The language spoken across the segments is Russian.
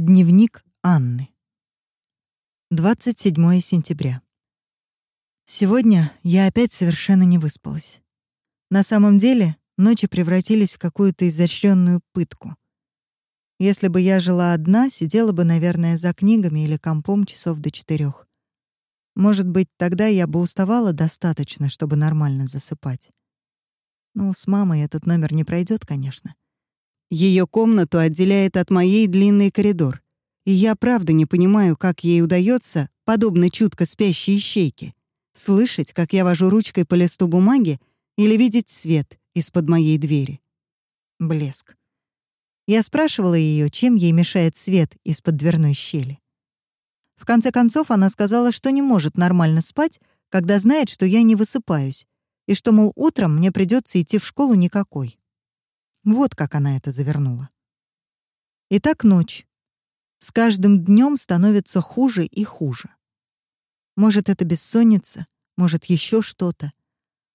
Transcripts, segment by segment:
Дневник Анны. 27 сентября. Сегодня я опять совершенно не выспалась. На самом деле, ночи превратились в какую-то изощренную пытку. Если бы я жила одна, сидела бы, наверное, за книгами или компом часов до четырех. Может быть, тогда я бы уставала достаточно, чтобы нормально засыпать. Ну, с мамой этот номер не пройдет, конечно. Ее комнату отделяет от моей длинный коридор. И я правда не понимаю, как ей удается, подобно чутко спящей ищейке, слышать, как я вожу ручкой по листу бумаги или видеть свет из-под моей двери. Блеск. Я спрашивала ее, чем ей мешает свет из-под дверной щели. В конце концов, она сказала, что не может нормально спать, когда знает, что я не высыпаюсь, и что, мол, утром мне придется идти в школу никакой. Вот как она это завернула. Итак, ночь. С каждым днем становится хуже и хуже. Может, это бессонница, может, еще что-то.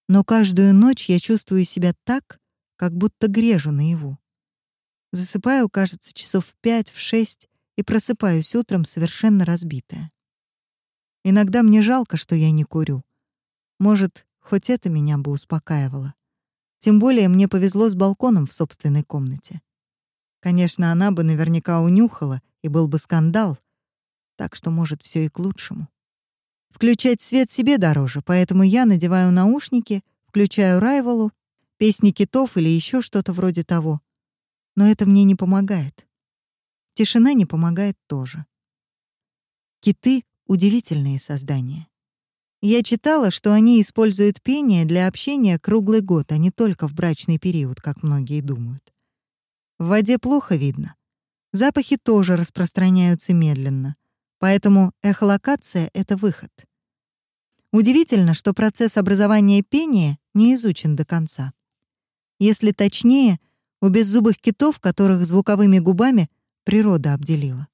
Но каждую ночь я чувствую себя так, как будто грежу наяву. Засыпаю, кажется, часов в пять, в шесть, и просыпаюсь утром совершенно разбитая. Иногда мне жалко, что я не курю. Может, хоть это меня бы успокаивало. Тем более мне повезло с балконом в собственной комнате. Конечно, она бы наверняка унюхала, и был бы скандал. Так что, может, все и к лучшему. Включать свет себе дороже, поэтому я надеваю наушники, включаю Райволу, песни китов или еще что-то вроде того. Но это мне не помогает. Тишина не помогает тоже. Киты — удивительные создания. Я читала, что они используют пение для общения круглый год, а не только в брачный период, как многие думают. В воде плохо видно. Запахи тоже распространяются медленно, поэтому эхолокация — это выход. Удивительно, что процесс образования пения не изучен до конца. Если точнее, у беззубых китов, которых звуковыми губами природа обделила.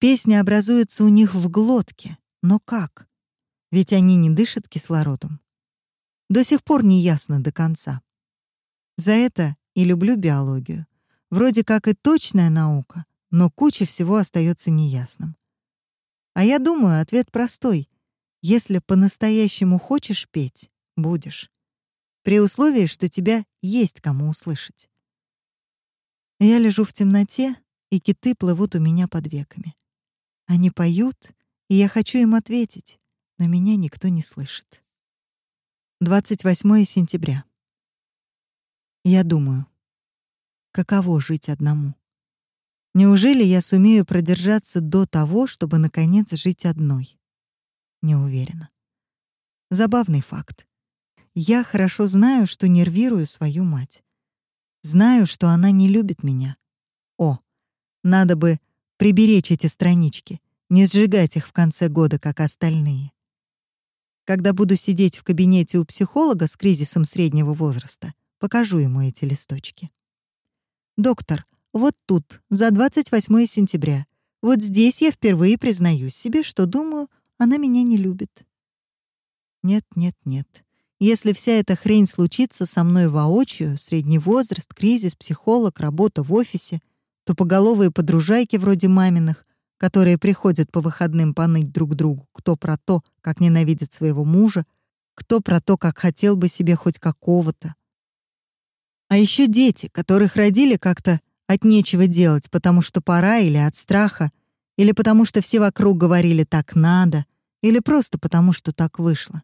Песня образуется у них в глотке, но как? Ведь они не дышат кислородом. До сих пор не ясно до конца. За это и люблю биологию. Вроде как и точная наука, но куча всего остается неясным. А я думаю, ответ простой. Если по-настоящему хочешь петь, будешь. При условии, что тебя есть кому услышать. Я лежу в темноте, и киты плывут у меня под веками. Они поют, и я хочу им ответить но меня никто не слышит. 28 сентября. Я думаю, каково жить одному? Неужели я сумею продержаться до того, чтобы, наконец, жить одной? Не уверена. Забавный факт. Я хорошо знаю, что нервирую свою мать. Знаю, что она не любит меня. О, надо бы приберечь эти странички, не сжигать их в конце года, как остальные. Когда буду сидеть в кабинете у психолога с кризисом среднего возраста, покажу ему эти листочки. Доктор, вот тут, за 28 сентября, вот здесь я впервые признаюсь себе, что думаю, она меня не любит. Нет, нет, нет. Если вся эта хрень случится со мной воочию, средний возраст, кризис, психолог, работа в офисе, то поголовые подружайки вроде маминых которые приходят по выходным поныть друг другу, кто про то, как ненавидит своего мужа, кто про то, как хотел бы себе хоть какого-то. А еще дети, которых родили как-то от нечего делать, потому что пора или от страха, или потому что все вокруг говорили «так надо», или просто потому что так вышло.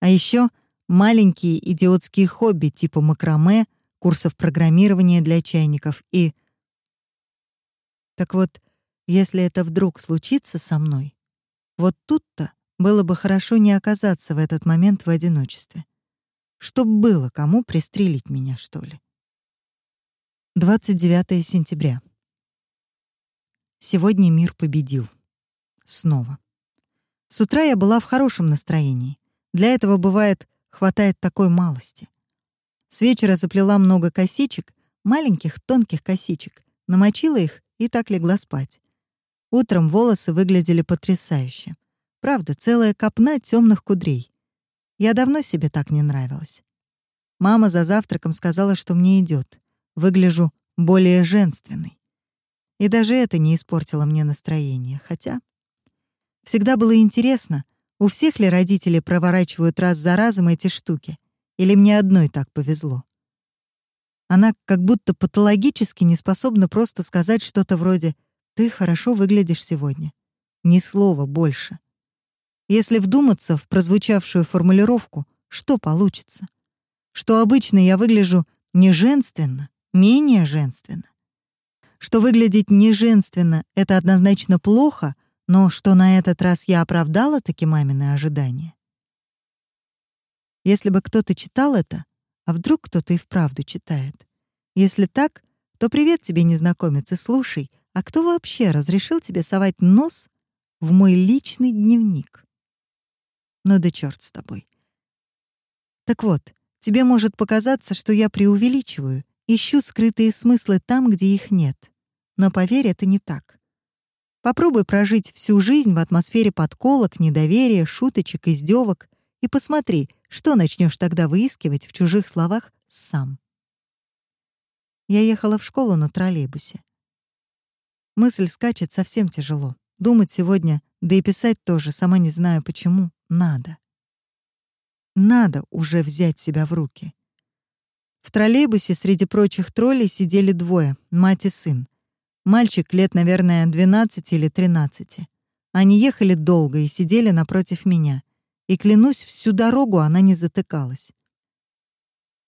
А еще маленькие идиотские хобби типа макраме, курсов программирования для чайников и... Так вот, если это вдруг случится со мной, вот тут-то было бы хорошо не оказаться в этот момент в одиночестве. Чтоб было кому пристрелить меня, что ли. 29 сентября. Сегодня мир победил. Снова. С утра я была в хорошем настроении. Для этого бывает хватает такой малости. С вечера заплела много косичек, маленьких тонких косичек, намочила их и так легла спать. Утром волосы выглядели потрясающе. Правда, целая копна темных кудрей. Я давно себе так не нравилась. Мама за завтраком сказала, что мне идет. Выгляжу более женственной. И даже это не испортило мне настроение, хотя... Всегда было интересно, у всех ли родители проворачивают раз за разом эти штуки, или мне одной так повезло. Она как будто патологически не способна просто сказать что-то вроде «ты хорошо выглядишь сегодня». Ни слова больше. Если вдуматься в прозвучавшую формулировку, что получится? Что обычно я выгляжу не женственно, менее женственно. Что выглядеть не женственно — это однозначно плохо, но что на этот раз я оправдала таки мамины ожидания. Если бы кто-то читал это, а вдруг кто-то и вправду читает? Если так, то привет тебе, незнакомец, и слушай, а кто вообще разрешил тебе совать нос в мой личный дневник? Ну да черт с тобой. Так вот, тебе может показаться, что я преувеличиваю, ищу скрытые смыслы там, где их нет. Но поверь, это не так. Попробуй прожить всю жизнь в атмосфере подколок, недоверия, шуточек, издевок и посмотри, что начнешь тогда выискивать в чужих словах сам. Я ехала в школу на троллейбусе. Мысль скачет совсем тяжело. Думать сегодня, да и писать тоже, сама не знаю почему, надо. Надо уже взять себя в руки. В троллейбусе среди прочих троллей сидели двое, мать и сын. Мальчик лет, наверное, 12 или 13. Они ехали долго и сидели напротив меня. И, клянусь, всю дорогу она не затыкалась.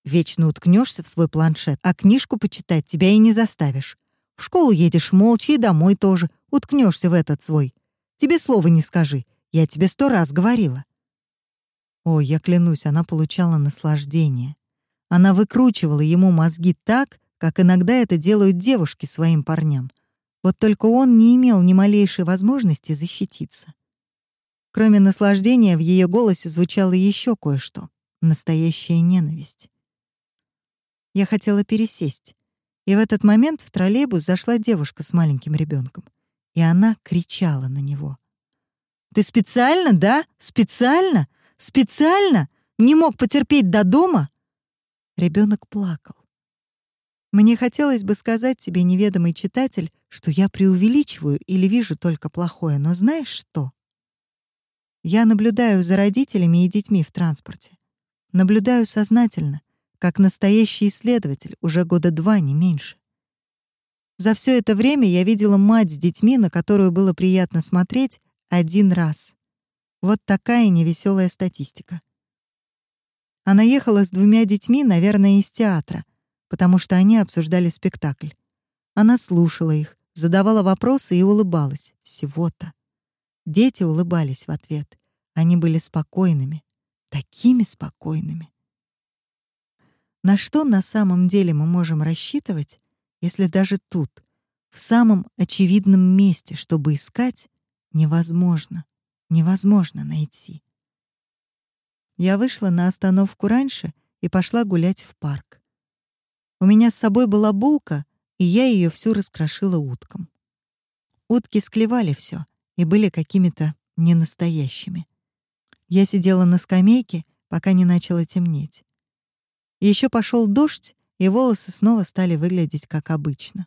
Вечно уткнешься в свой планшет, а книжку почитать тебя и не заставишь. В школу едешь молча и домой тоже, уткнешься в этот свой. Тебе слова не скажи, я тебе сто раз говорила. О, я клянусь, она получала наслаждение. Она выкручивала ему мозги так, как иногда это делают девушки своим парням. Вот только он не имел ни малейшей возможности защититься. Кроме наслаждения, в ее голосе звучало еще кое-что — настоящая ненависть. Я хотела пересесть, и в этот момент в троллейбус зашла девушка с маленьким ребенком, и она кричала на него. «Ты специально, да? Специально? Специально? Не мог потерпеть до дома?» Ребенок плакал. Мне хотелось бы сказать тебе, неведомый читатель, что я преувеличиваю или вижу только плохое, но знаешь что? Я наблюдаю за родителями и детьми в транспорте. Наблюдаю сознательно, как настоящий исследователь, уже года два, не меньше. За все это время я видела мать с детьми, на которую было приятно смотреть, один раз. Вот такая невеселая статистика. Она ехала с двумя детьми, наверное, из театра, потому что они обсуждали спектакль. Она слушала их, задавала вопросы и улыбалась. Всего-то. Дети улыбались в ответ. Они были спокойными, такими спокойными. На что на самом деле мы можем рассчитывать, если даже тут, в самом очевидном месте, чтобы искать, невозможно, невозможно найти? Я вышла на остановку раньше и пошла гулять в парк. У меня с собой была булка, и я ее всю раскрошила уткам. Утки склевали все и были какими-то ненастоящими. Я сидела на скамейке, пока не начало темнеть. Еще пошел дождь, и волосы снова стали выглядеть как обычно.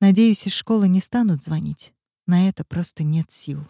Надеюсь, из школы не станут звонить. На это просто нет сил.